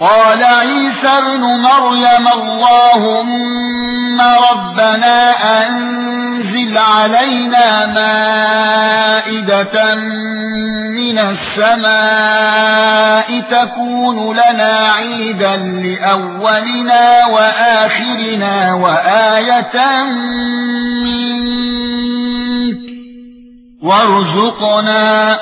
قال عيسى ابن مريم اللهم ربنا أنزل علينا مائدة من السماء تكون لنا عيدا لأولنا وآخرنا وآية منك. وارزقنا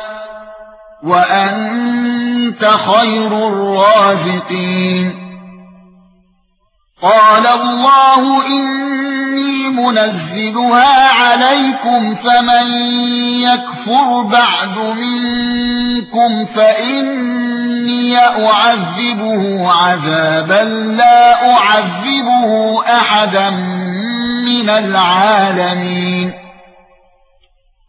وانت خير الرازقين. قال الله إني منزلها عليكم فمن يكفر بعد منكم فإني أعذبه عذابا لا أعذبه أحدا من العالمين.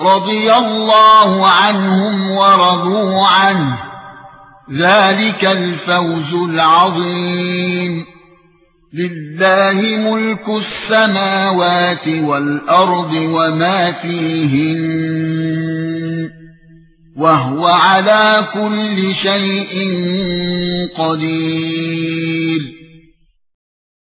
رضي الله عنهم ورضوا عنه. ذلك الفوز العظيم. لله ملك السماوات والأرض وما فيهن. وهو على كل شيء قدير.